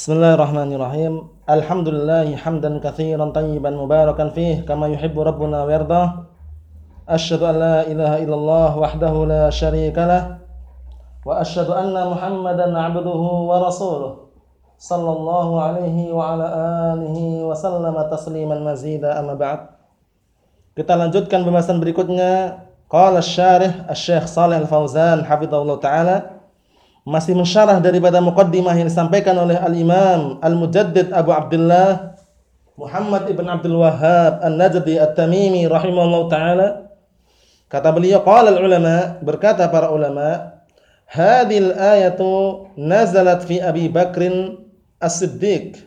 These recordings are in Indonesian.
Bismillahirrahmanirrahim. Alhamdulillah hamdan katsiran tayyiban mubarakan fih kama yuhibbu rabbuna wa yarda. Asyhadu an la ilaha illallah wahdahu la syarika lah wa asyhadu anna Muhammadan 'abduhu wa rasuluh. Sallallahu alaihi wa ala alihi wa sallama tasliman mazida amma ba'd. Kita lanjutkan pembahasan berikutnya. Qala asy-syarih Asy-Syaikh Shalih Al-Fauzan hafizahullah taala masih mensyarah daripada muqaddimah yang disampaikan oleh Al-Imam Al-Mujaddid Abu Abdullah Muhammad ibn Abdul Wahhab An-Najdi At-Tamimi rahimahullah taala. Kata beliau qala ulama berkata para ulama hadhil ayatu nazalat fi Abi Bakrin As-Siddiq.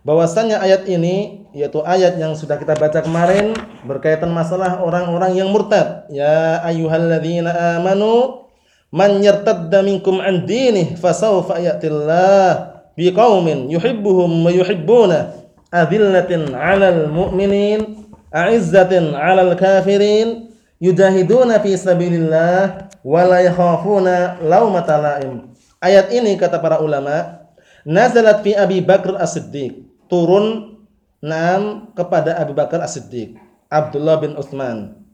Bahwasanya ayat ini yaitu ayat yang sudah kita baca kemarin berkaitan masalah orang-orang yang murtad. Ya ayyuhalladzina amanu Man yartadda minkum an dinih fasawfa ya'tillah biqaumin yuhibbuhum wa yuhibbuna adillatin 'alal mu'minin a'izzatin 'alal kafirin yujahiduna fi sabilillah wa la yakhafuna laumata la'im. Ayat ini kata para ulama nazalat fi Abi Bakar As-Siddiq, turun nam kepada Abu Bakar As-Siddiq, Abdullah bin Utsman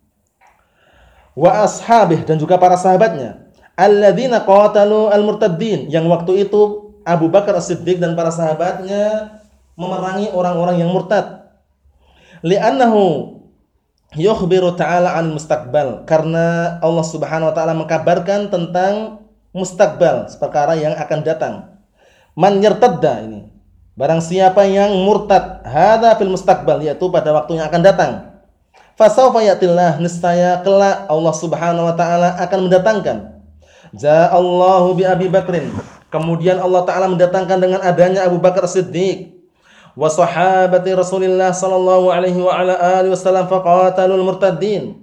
wa ashabih dan juga para sahabatnya alladzina qatalu al-murtaddin yang waktu itu Abu Bakar As-Siddiq dan para sahabatnya memerangi orang-orang yang murtad. Li'annahu yukhbiru ta'ala an mustaqbal karena Allah Subhanahu wa taala mengkabarkan tentang mustaqbal, perkara yang akan datang. Man yartadda ini. Barang siapa yang murtad, hadza fil mustaqbal yaitu pada waktu yang akan datang. Fasawfa yatillah niscaya kelak Allah Subhanahu wa taala akan mendatangkan Ja'allahu bi Abi Bakrin. Kemudian Allah Ta'ala mendatangkan dengan adanya Abu Bakar Siddiq. Wa sahabati Rasulullah sallallahu alaihi wasallam faqatalul murtaddin.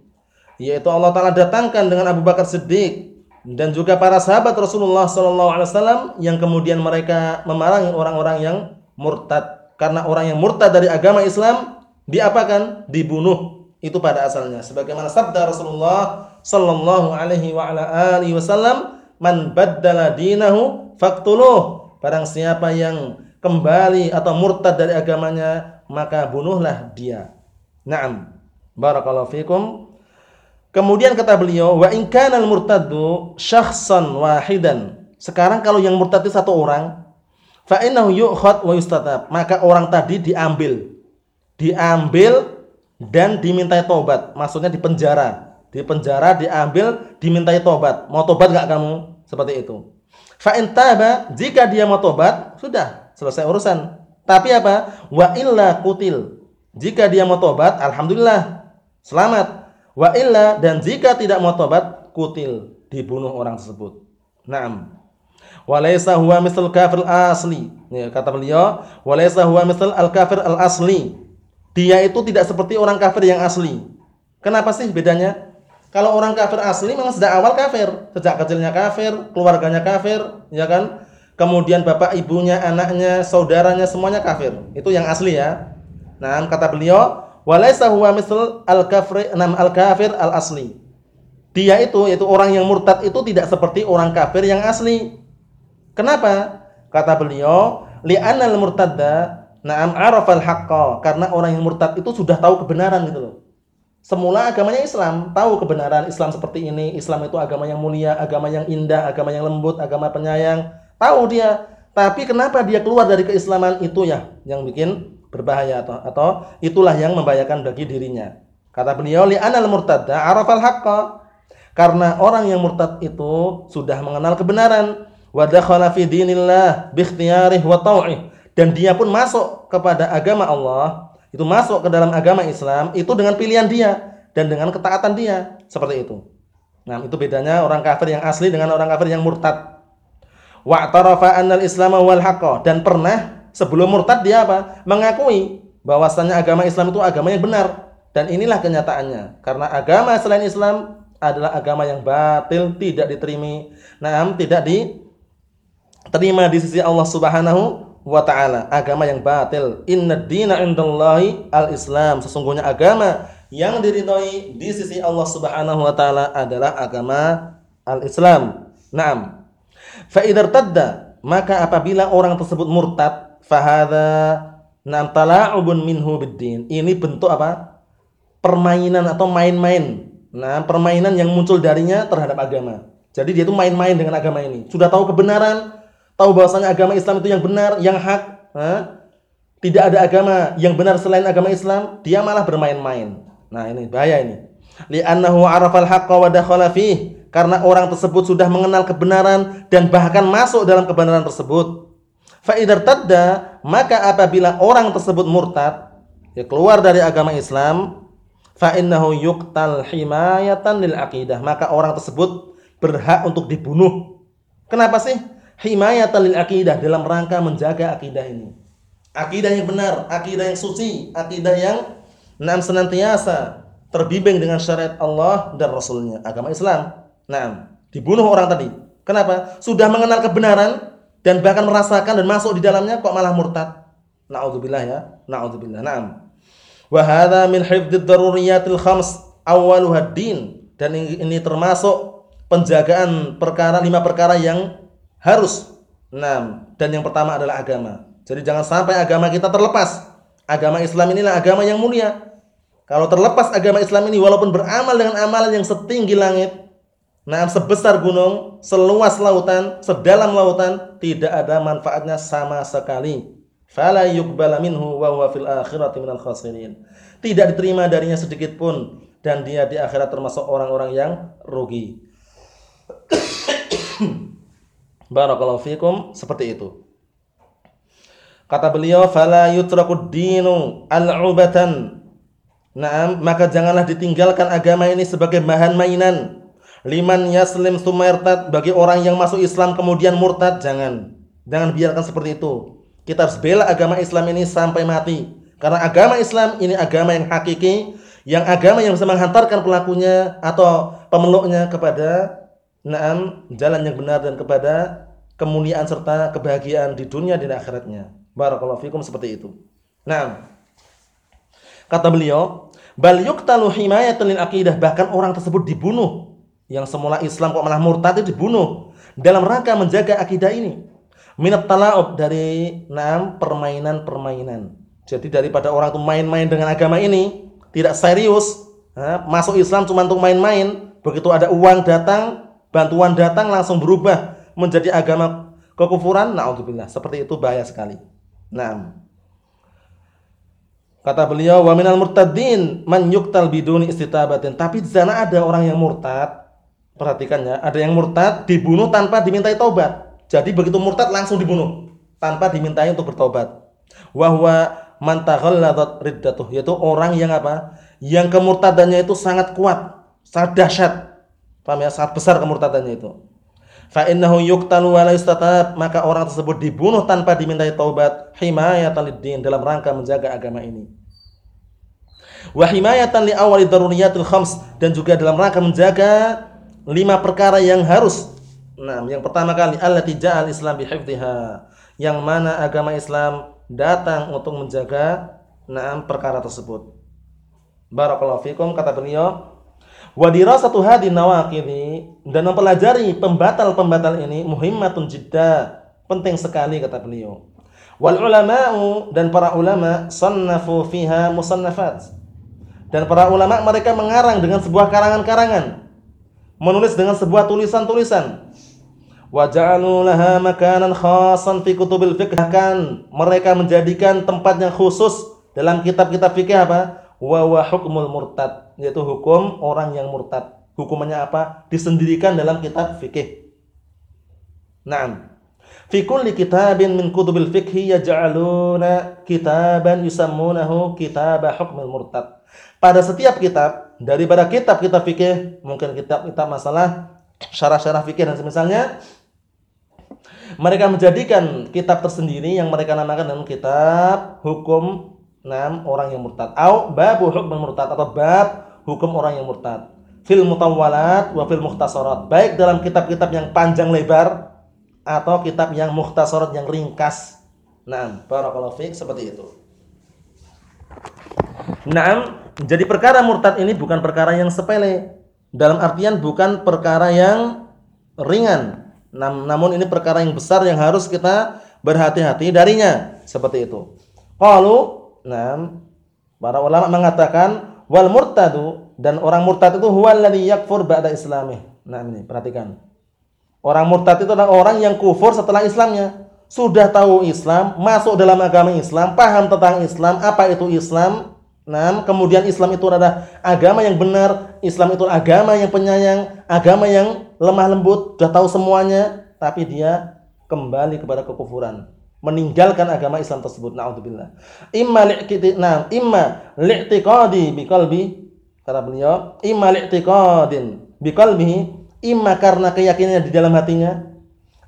Yaitu Allah Ta'ala datangkan dengan Abu Bakar Siddiq. Dan juga para sahabat Rasulullah sallallahu alaihi wasallam yang kemudian mereka memerangi orang-orang yang murtad. Karena orang yang murtad dari agama Islam diapakan? Dibunuh. Itu pada asalnya. Sebagaimana sabda Rasulullah sallallahu alaihi wa ala alihi wasallam man baddala dinahu faqtuluh barang siapa yang kembali atau murtad dari agamanya maka bunuhlah dia. Na'am. Barakallahu fikum. Kemudian kata beliau wa in kana murtaddu syakhsan wahidan. Sekarang kalau yang murtad itu satu orang fa innahu yu'khad wa yustatab maka orang tadi diambil. Diambil dan dimintai tobat maksudnya dipenjara di penjara, diambil, dimintai tobat. Mau tobat gak kamu? Seperti itu. Fa taba, jika dia mau tobat, sudah selesai urusan. Tapi apa? Wa illa kutil. Jika dia mau tobat, alhamdulillah, selamat. Wa illa dan jika tidak mau tobat, kutil, dibunuh orang tersebut. Naam. Walaysa huwa misal kafir asli. Ya, kata beliau, walaysa huwa misal al kafir al asli. Dia itu tidak seperti orang kafir yang asli. Kenapa sih bedanya? Kalau orang kafir asli memang sejak awal kafir, sejak kecilnya kafir, keluarganya kafir, ya kan? Kemudian bapak ibunya, anaknya, saudaranya semuanya kafir. Itu yang asli ya. Nah, kata beliau, walaisa huwa misl al-kafir nam al-kafir al-asli. Dia itu yaitu orang yang murtad itu tidak seperti orang kafir yang asli. Kenapa? Kata beliau, li'anna al-murtadda na'am arafal haqqa, karena orang yang murtad itu sudah tahu kebenaran gitu loh. Semula agamanya Islam, tahu kebenaran Islam seperti ini, Islam itu agama yang mulia, agama yang indah, agama yang lembut, agama penyayang. Tahu dia, tapi kenapa dia keluar dari keislaman itu ya yang bikin berbahaya atau atau itulah yang membahayakan bagi dirinya. Kata beliau li anal murtadda arafal haqqa. Karena orang yang murtad itu sudah mengenal kebenaran wa dakhala fi dinillah bi ikhtiyarihi wa dan dia pun masuk kepada agama Allah itu masuk ke dalam agama Islam itu dengan pilihan dia dan dengan ketaatan dia seperti itu. Nah, itu bedanya orang kafir yang asli dengan orang kafir yang murtad. Wa'tarafa annal Islam wal dan pernah sebelum murtad dia apa? mengakui bahwasannya agama Islam itu agama yang benar dan inilah kenyataannya. Karena agama selain Islam adalah agama yang batil, tidak diterima. Nah, tidak diterima di sisi Allah Subhanahu wa taala, agama yang batil. Inna dina indallahi al-Islam. Sesungguhnya agama yang diridhoi di sisi Allah Subhanahu wa taala adalah agama al-Islam. Naam. Fa idza tadda maka apabila orang tersebut murtad fahadha nam tala'ubun minhu biddin ini bentuk apa permainan atau main-main nah permainan yang muncul darinya terhadap agama jadi dia itu main-main dengan agama ini sudah tahu kebenaran tahu bahwasanya agama Islam itu yang benar yang hak nah, tidak ada agama yang benar selain agama Islam dia malah bermain-main nah ini bahaya ini li'annahu arafal haqqa wa dakhala karena orang tersebut sudah mengenal kebenaran dan bahkan masuk dalam kebenaran tersebut. Fa'idar tadda, maka apabila orang tersebut murtad, ya keluar dari agama Islam, fa'innahu yuqtal himayatan lil aqidah. Maka orang tersebut berhak untuk dibunuh. Kenapa sih? Himayatan lil aqidah dalam rangka menjaga akidah ini. Akidah yang benar, akidah yang suci, akidah yang enam senantiasa terbimbing dengan syariat Allah dan Rasulnya, agama Islam. Nah, dibunuh orang tadi. Kenapa? Sudah mengenal kebenaran dan bahkan merasakan dan masuk di dalamnya kok malah murtad. Nauzubillah ya. Nauzubillah. Naam. Wa hadza min hifdzid daruriyatil khams awwaluha din dan ini termasuk penjagaan perkara lima perkara yang harus. Nah, dan yang pertama adalah agama. Jadi jangan sampai agama kita terlepas. Agama Islam inilah agama yang mulia. Kalau terlepas agama Islam ini walaupun beramal dengan amalan yang setinggi langit, Nah, sebesar gunung, seluas lautan, sedalam lautan, tidak ada manfaatnya sama sekali. Tidak diterima darinya sedikit pun dan dia di akhirat termasuk orang-orang yang rugi. Barakallahu fikum seperti itu. Kata beliau, "Fala yutrakud dinu al-ubatan." Nah, maka janganlah ditinggalkan agama ini sebagai bahan mainan Liman yaslim sumairtad bagi orang yang masuk Islam kemudian murtad jangan. Jangan biarkan seperti itu. Kita harus bela agama Islam ini sampai mati. Karena agama Islam ini agama yang hakiki, yang agama yang bisa menghantarkan pelakunya atau pemeluknya kepada naam jalan yang benar dan kepada kemuliaan serta kebahagiaan di dunia dan akhiratnya. Barakallahu fikum seperti itu. Nah, kata beliau, bal yuqtalu himayatan lil aqidah bahkan orang tersebut dibunuh yang semula Islam kok malah murtad itu dibunuh dalam rangka menjaga akidah ini. Minat talaub dari enam permainan-permainan. Jadi daripada orang itu main-main dengan agama ini, tidak serius, masuk Islam cuma untuk main-main, begitu ada uang datang, bantuan datang langsung berubah menjadi agama kekufuran, naudzubillah. Seperti itu bahaya sekali. Nah, Kata beliau, "Wa minal murtadin man yuqtal biduni istitabatin." Tapi di sana ada orang yang murtad Perhatikan ya, ada yang murtad dibunuh tanpa dimintai taubat. Jadi begitu murtad langsung dibunuh tanpa dimintai untuk bertobat. Wahwa man taghalladat riddatuh yaitu orang yang apa? Yang kemurtadannya itu sangat kuat, sangat dahsyat. Paham ya? Sangat besar kemurtadannya itu. Fa innahu yuqtalu wa la maka orang tersebut dibunuh tanpa dimintai taubat himayatan lid dalam rangka menjaga agama ini. Wa himayatan li awali daruriyatil khams dan juga dalam rangka menjaga lima perkara yang harus. Nah, yang pertama kali allati ja'al Islam bihifdhiha. Yang mana agama Islam datang untuk menjaga enam perkara tersebut. Barakallahu fikum kata beliau wa dirasatu hadin nawaqidi dan mempelajari pembatal-pembatal ini muhimmatun jidda penting sekali kata beliau wal ulama'u dan para ulama sannafu fiha musannafat dan para ulama mereka mengarang dengan sebuah karangan-karangan menulis dengan sebuah tulisan-tulisan. Wa ja'alu laha makanan khasan fi kutubil fiqh. Mereka menjadikan tempat yang khusus dalam kitab-kitab fikih apa? Wa wa hukmul murtad, yaitu hukum orang yang murtad. Hukumannya apa? Disendirikan dalam kitab fikih. Naam. Fi kulli kitabin min kutubil fiqh yaj'aluna kitaban yusammunahu kitab hukmul murtad. Pada setiap kitab daripada kitab-kitab fikih, mungkin kitab-kitab masalah syarah-syarah fikih dan semisalnya mereka menjadikan kitab tersendiri yang mereka namakan dengan kitab hukum enam orang yang murtad atau bab hukum murtad atau bab hukum orang yang murtad fil mutawwalat wa fil mukhtasarat baik dalam kitab-kitab yang panjang lebar atau kitab yang mukhtasarat yang ringkas nah barakallahu fiik seperti itu Naam, jadi perkara murtad ini bukan perkara yang sepele. Dalam artian bukan perkara yang ringan. Namun ini perkara yang besar yang harus kita berhati-hati darinya. Seperti itu. Qalu, nah, para ulama mengatakan wal murtadu dan orang murtad itu huwa alladhi yakfur ba'da islamih. Nah, ini perhatikan. Orang murtad itu adalah orang yang kufur setelah Islamnya. Sudah tahu Islam, masuk dalam agama Islam, paham tentang Islam, apa itu Islam, Nah, kemudian Islam itu adalah agama yang benar, Islam itu agama yang penyayang, agama yang lemah lembut, sudah tahu semuanya, tapi dia kembali kepada kekufuran, meninggalkan agama Islam tersebut. Nauzubillah. Imma li'tiqadin, imma li'tiqadi biqalbi, kata beliau, imma li'tiqadin biqalbihi, imma karena keyakinannya di dalam hatinya,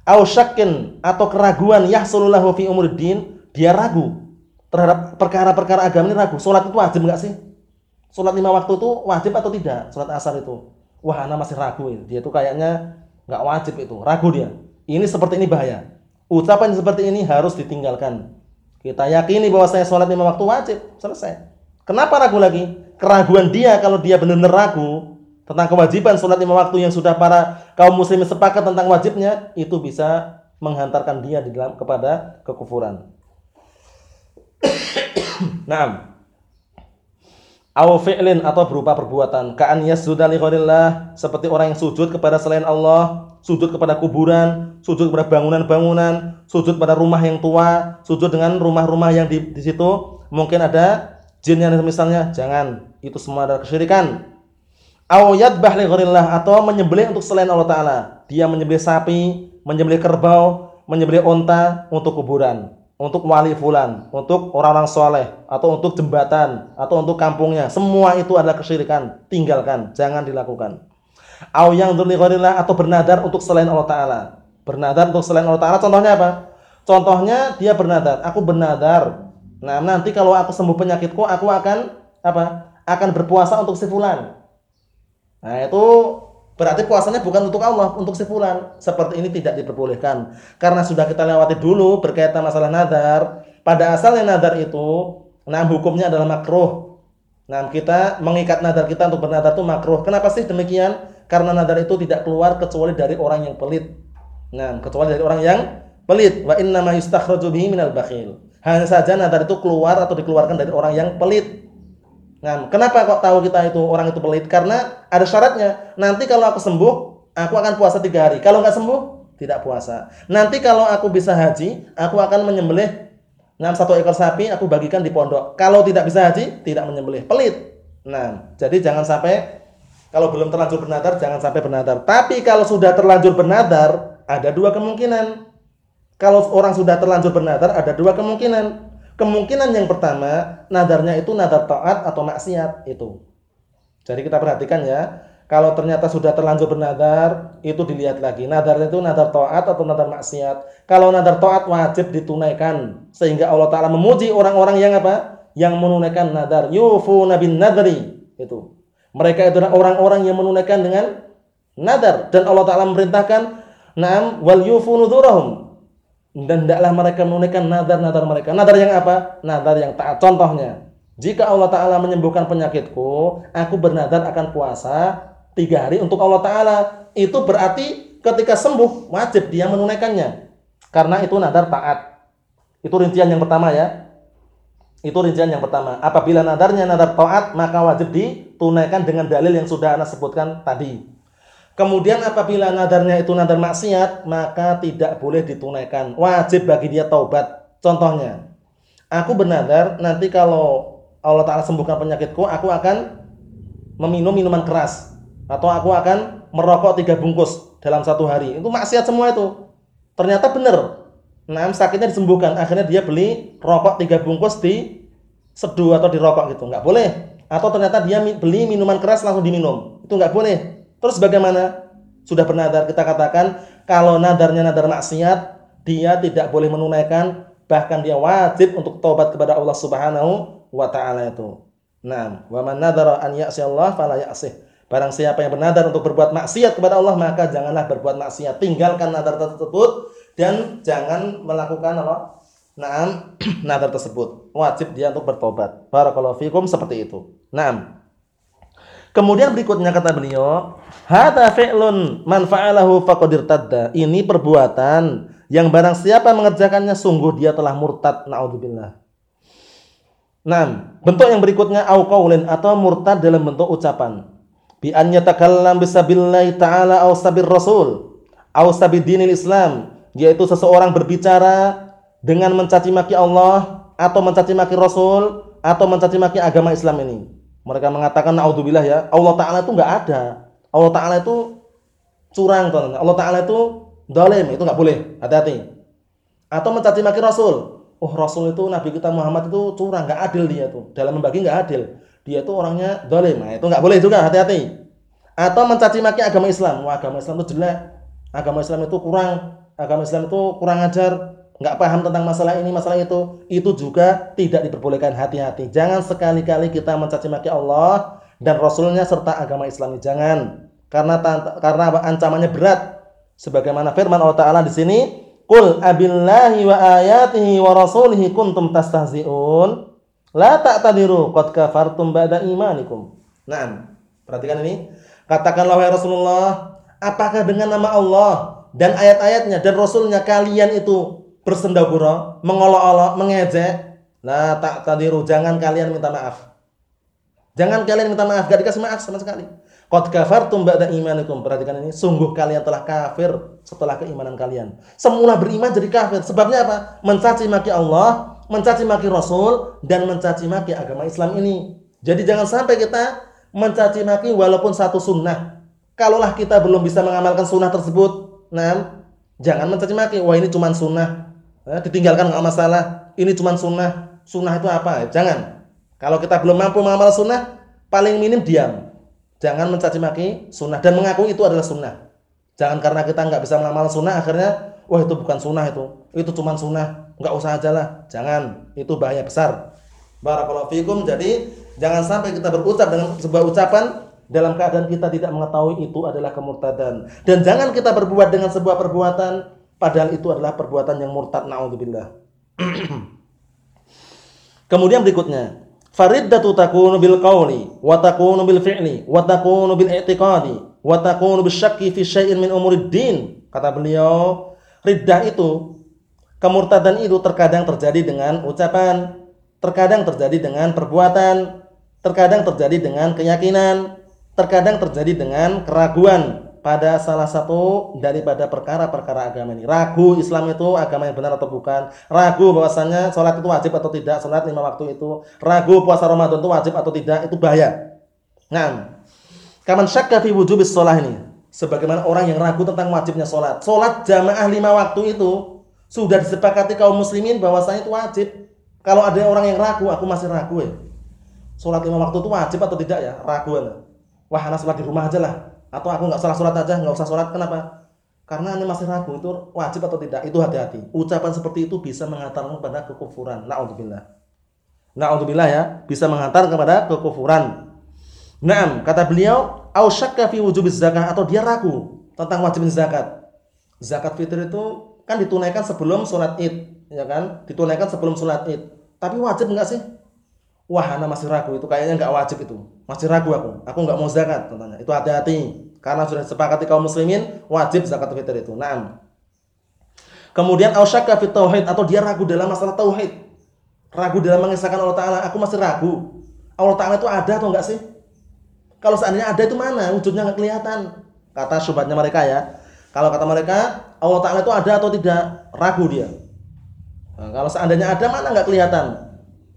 au syakkin atau keraguan yahsululahu fi umuriddin, dia ragu terhadap perkara-perkara agama ini ragu. Sholat itu wajib enggak sih? Sholat lima waktu itu wajib atau tidak? Sholat asar itu. Wah, anak masih ragu ini. Dia itu kayaknya enggak wajib itu. Ragu dia. Ini seperti ini bahaya. Ucapan seperti ini harus ditinggalkan. Kita yakini bahwa saya sholat lima waktu wajib. Selesai. Kenapa ragu lagi? Keraguan dia kalau dia benar-benar ragu tentang kewajiban sholat lima waktu yang sudah para kaum muslimin sepakat tentang wajibnya, itu bisa menghantarkan dia di dalam kepada kekufuran. Naam. Aw fi'lin atau berupa perbuatan. Ka'an yasjuda li ghairillah, seperti orang yang sujud kepada selain Allah, sujud kepada kuburan, sujud kepada bangunan-bangunan, sujud pada rumah yang tua, sujud dengan rumah-rumah yang di, di situ mungkin ada jin yang misalnya, jangan. Itu semua adalah kesyirikan. Aw yadbah li ghairillah atau menyembelih untuk selain Allah taala. Dia menyembelih sapi, menyembelih kerbau, menyembelih onta untuk kuburan untuk wali fulan, untuk orang-orang soleh, atau untuk jembatan, atau untuk kampungnya. Semua itu adalah kesyirikan. Tinggalkan, jangan dilakukan. Au yang atau bernadar untuk selain Allah Ta'ala. Bernadar untuk selain Allah Ta'ala, contohnya apa? Contohnya dia bernadar, aku bernadar. Nah nanti kalau aku sembuh penyakitku, aku akan apa? Akan berpuasa untuk si fulan. Nah itu Berarti puasanya bukan untuk Allah, untuk si fulan. Seperti ini tidak diperbolehkan. Karena sudah kita lewati dulu berkaitan masalah nadar. Pada asalnya nadar itu, nah hukumnya adalah makruh. Nah, kita mengikat nadar kita untuk bernadar itu makruh. Kenapa sih demikian? Karena nadar itu tidak keluar kecuali dari orang yang pelit. Nah, kecuali dari orang yang pelit. Wa inna ma yustakhraju minal bakhil. Hanya saja nadar itu keluar atau dikeluarkan dari orang yang pelit. Nah, kenapa kok tahu kita itu orang itu pelit? Karena ada syaratnya. Nanti kalau aku sembuh, aku akan puasa tiga hari. Kalau nggak sembuh, tidak puasa. Nanti kalau aku bisa haji, aku akan menyembelih nah, satu ekor sapi, aku bagikan di pondok. Kalau tidak bisa haji, tidak menyembelih. Pelit. Nah, jadi jangan sampai kalau belum terlanjur bernadar, jangan sampai bernadar. Tapi kalau sudah terlanjur bernadar, ada dua kemungkinan. Kalau orang sudah terlanjur bernadar, ada dua kemungkinan. Kemungkinan yang pertama, nadarnya itu nadar taat atau maksiat itu. Jadi kita perhatikan ya, kalau ternyata sudah terlanjur bernadar, itu dilihat lagi. Nadarnya itu nadar taat atau nadar maksiat. Kalau nadar taat wajib ditunaikan sehingga Allah taala memuji orang-orang yang apa? Yang menunaikan nadar. Yufu nabin nadri itu. Mereka itu orang-orang yang menunaikan dengan nadar dan Allah taala memerintahkan, "Na'am wal yufu nudurahum." Dan tidaklah mereka menunaikan nadar-nadar mereka. Nadar yang apa? Nadar yang taat. Contohnya, jika Allah Ta'ala menyembuhkan penyakitku, aku bernadar akan puasa tiga hari untuk Allah Ta'ala. Itu berarti ketika sembuh, wajib dia menunaikannya. Karena itu nadar taat. Itu rincian yang pertama ya. Itu rincian yang pertama. Apabila nadarnya nadar taat, maka wajib ditunaikan dengan dalil yang sudah Anda sebutkan tadi. Kemudian apabila nadarnya itu nadar maksiat, maka tidak boleh ditunaikan. Wajib bagi dia taubat. Contohnya, aku bernadar nanti kalau Allah Ta'ala sembuhkan penyakitku, aku akan meminum minuman keras. Atau aku akan merokok tiga bungkus dalam satu hari. Itu maksiat semua itu. Ternyata benar. Nah, sakitnya disembuhkan. Akhirnya dia beli rokok tiga bungkus di seduh atau di rokok gitu. Nggak boleh. Atau ternyata dia beli minuman keras langsung diminum. Itu nggak boleh. Terus bagaimana? Sudah bernadar kita katakan kalau nadarnya nadar maksiat, dia tidak boleh menunaikan, bahkan dia wajib untuk taubat kepada Allah Subhanahu wa taala itu. Nah, wa man nadara an ya'si Allah fala ya'sih. Barang siapa yang bernadar untuk berbuat maksiat kepada Allah, maka janganlah berbuat maksiat. Tinggalkan nadar tersebut dan jangan melakukan apa? Naam, nadar tersebut. Wajib dia untuk bertobat. Barakallahu fikum seperti itu. Naam. Kemudian berikutnya kata beliau, hadza fi'lun man fa'alahu faqad. Ini perbuatan yang barang siapa mengerjakannya sungguh dia telah murtad. Nauzubillah. Nah, bentuk yang berikutnya au qaulin atau murtad dalam bentuk ucapan. Bi an yatakallam bisabillahi ta'ala au sabir rasul au sabid dinil Islam, yaitu seseorang berbicara dengan mencaci maki Allah atau mencaci maki Rasul atau mencaci maki agama Islam ini. Mereka mengatakan naudzubillah ya, Allah taala itu enggak ada. Allah taala itu curang teman Allah taala itu dolim, itu enggak boleh. Hati-hati. Atau mencaci maki Rasul. Oh, Rasul itu Nabi kita Muhammad itu curang, enggak adil dia tuh. Dalam membagi enggak adil. Dia itu orangnya dolim. Nah, itu enggak boleh juga, hati-hati. Atau mencaci maki agama Islam. Wah, agama Islam itu jelek. Agama Islam itu kurang. Agama Islam itu kurang ajar nggak paham tentang masalah ini, masalah itu, itu juga tidak diperbolehkan. Hati-hati. Jangan sekali-kali kita mencaci maki Allah dan Rasulnya serta agama Islam. Jangan. Karena karena ancamannya berat. Sebagaimana firman Allah Taala di sini, "Qul abillahi wa ayatihi wa rasulihi kuntum tastahzi'un." La ta'tadiru qad kafartum ba'da imanikum. Nah, perhatikan ini. Katakanlah wahai Rasulullah, apakah dengan nama Allah dan ayat-ayatnya dan Rasulnya kalian itu bersendagura, mengolok-olok, mengejek, la tak tadiru, jangan kalian minta maaf. Jangan kalian minta maaf, gak dikasih maaf sama sekali. Qad kafartum ba'da imanikum. Perhatikan ini, sungguh kalian telah kafir setelah keimanan kalian. Semula beriman jadi kafir. Sebabnya apa? Mencaci maki Allah, mencaci maki Rasul dan mencaci maki agama Islam ini. Jadi jangan sampai kita mencaci maki walaupun satu sunnah. Kalaulah kita belum bisa mengamalkan sunnah tersebut, nah, jangan mencaci maki. Wah ini cuma sunnah, ditinggalkan nggak masalah. Ini cuma sunnah. Sunnah itu apa? Jangan. Kalau kita belum mampu mengamal sunnah, paling minim diam. Jangan mencaci maki sunnah dan mengaku itu adalah sunnah. Jangan karena kita nggak bisa mengamal sunnah akhirnya, wah itu bukan sunnah itu, itu cuma sunnah, nggak usah aja lah. Jangan, itu bahaya besar. Barakallahu fikum. Jadi jangan sampai kita berucap dengan sebuah ucapan dalam keadaan kita tidak mengetahui itu adalah kemurtadan. Dan jangan kita berbuat dengan sebuah perbuatan Padahal itu adalah perbuatan yang murtad naudzubillah. Kemudian berikutnya, fariddatu takunu bil qawli wa takunu bil fi'li wa takunu bil i'tiqadi wa takunu bil syakki fi syai'in min umurid din. Kata beliau, riddah itu kemurtadan itu terkadang terjadi dengan ucapan, terkadang terjadi dengan perbuatan, terkadang terjadi dengan keyakinan, terkadang terjadi dengan keraguan pada salah satu daripada perkara-perkara agama ini. Ragu Islam itu agama yang benar atau bukan. Ragu bahwasannya sholat itu wajib atau tidak. Sholat lima waktu itu. Ragu puasa Ramadan itu wajib atau tidak. Itu bahaya. Nah, kaman syakka fi wujubis sholat ini. Sebagaimana orang yang ragu tentang wajibnya sholat. Sholat jamaah lima waktu itu sudah disepakati kaum muslimin bahwasanya itu wajib. Kalau ada orang yang ragu, aku masih ragu ya. Sholat lima waktu itu wajib atau tidak ya? Ragu. Wah, anak sholat di rumah aja lah atau aku nggak salah sholat aja nggak usah sholat kenapa? Karena anda masih ragu itu wajib atau tidak itu hati-hati. Ucapan seperti itu bisa mengantarkan kepada kekufuran. Naudzubillah. Naudzubillah ya bisa mengantar kepada kekufuran. Naam kata beliau au syakka fi zakah atau dia ragu tentang wajib zakat. Zakat fitr itu kan ditunaikan sebelum sholat id ya kan? Ditunaikan sebelum sholat id. Tapi wajib enggak sih wah anda masih ragu. Itu kayaknya nggak wajib itu. Masih ragu aku. Aku nggak mau zakat contohnya itu hati-hati. Karena sudah disepakati kaum muslimin wajib zakat fitr itu. Nah kemudian ausyaka fit tauhid atau dia ragu dalam masalah tauhid. Ragu dalam mengisahkan Allah Taala. Aku masih ragu. Allah Taala itu ada atau enggak sih? Kalau seandainya ada itu mana? Wujudnya nggak kelihatan. Kata syubhatnya mereka ya. Kalau kata mereka Allah Taala itu ada atau tidak? Ragu dia. Nah, kalau seandainya ada mana nggak kelihatan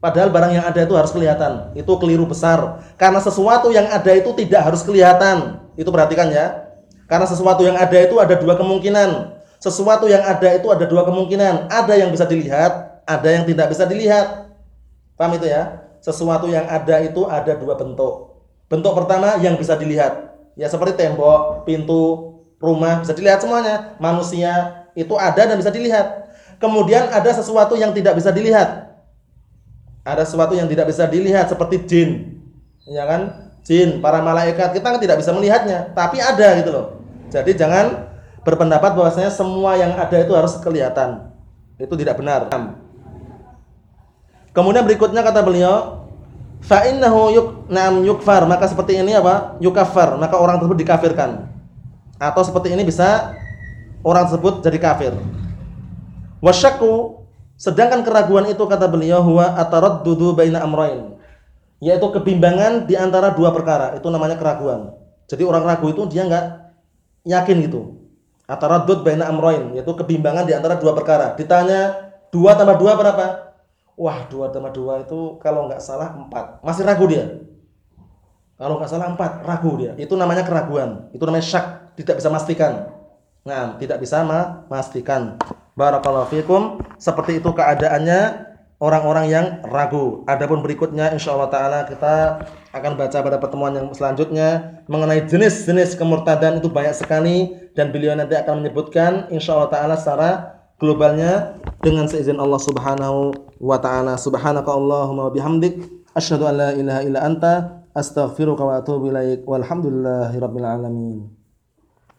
Padahal barang yang ada itu harus kelihatan. Itu keliru besar. Karena sesuatu yang ada itu tidak harus kelihatan. Itu perhatikan ya. Karena sesuatu yang ada itu ada dua kemungkinan. Sesuatu yang ada itu ada dua kemungkinan. Ada yang bisa dilihat, ada yang tidak bisa dilihat. Paham itu ya? Sesuatu yang ada itu ada dua bentuk. Bentuk pertama yang bisa dilihat. Ya seperti tembok, pintu, rumah bisa dilihat semuanya. Manusia itu ada dan bisa dilihat. Kemudian ada sesuatu yang tidak bisa dilihat ada sesuatu yang tidak bisa dilihat seperti jin. Ya kan? Jin, para malaikat kita kan tidak bisa melihatnya, tapi ada gitu loh. Jadi jangan berpendapat bahwasanya semua yang ada itu harus kelihatan. Itu tidak benar. Kemudian berikutnya kata beliau, fa innahu yuk nam yukfar maka seperti ini apa yukafar maka orang tersebut dikafirkan atau seperti ini bisa orang tersebut jadi kafir wasyakku sedangkan keraguan itu kata beliau huwa ataraddudu baina amrayn yaitu kebimbangan di antara dua perkara itu namanya keraguan jadi orang ragu itu dia enggak yakin gitu ataraddud baina amrayn yaitu kebimbangan di antara dua perkara ditanya dua tambah dua berapa Wah, dua tambah dua itu kalau nggak salah empat. Masih ragu dia. Kalau nggak salah empat, ragu dia. Itu namanya keraguan. Itu namanya syak, tidak bisa memastikan. Nah, tidak bisa memastikan. Barakallahu fikum. Seperti itu keadaannya orang-orang yang ragu. Adapun berikutnya insya Allah taala kita akan baca pada pertemuan yang selanjutnya mengenai jenis-jenis kemurtadan itu banyak sekali dan beliau nanti akan menyebutkan insya Allah taala secara globalnya dengan seizin Allah Subhanahu wa taala. Subhanaka Allahumma wa bihamdik asyhadu an la ilaha illa anta astaghfiruka wa atubu ilaik. Walhamdulillahirabbil alamin.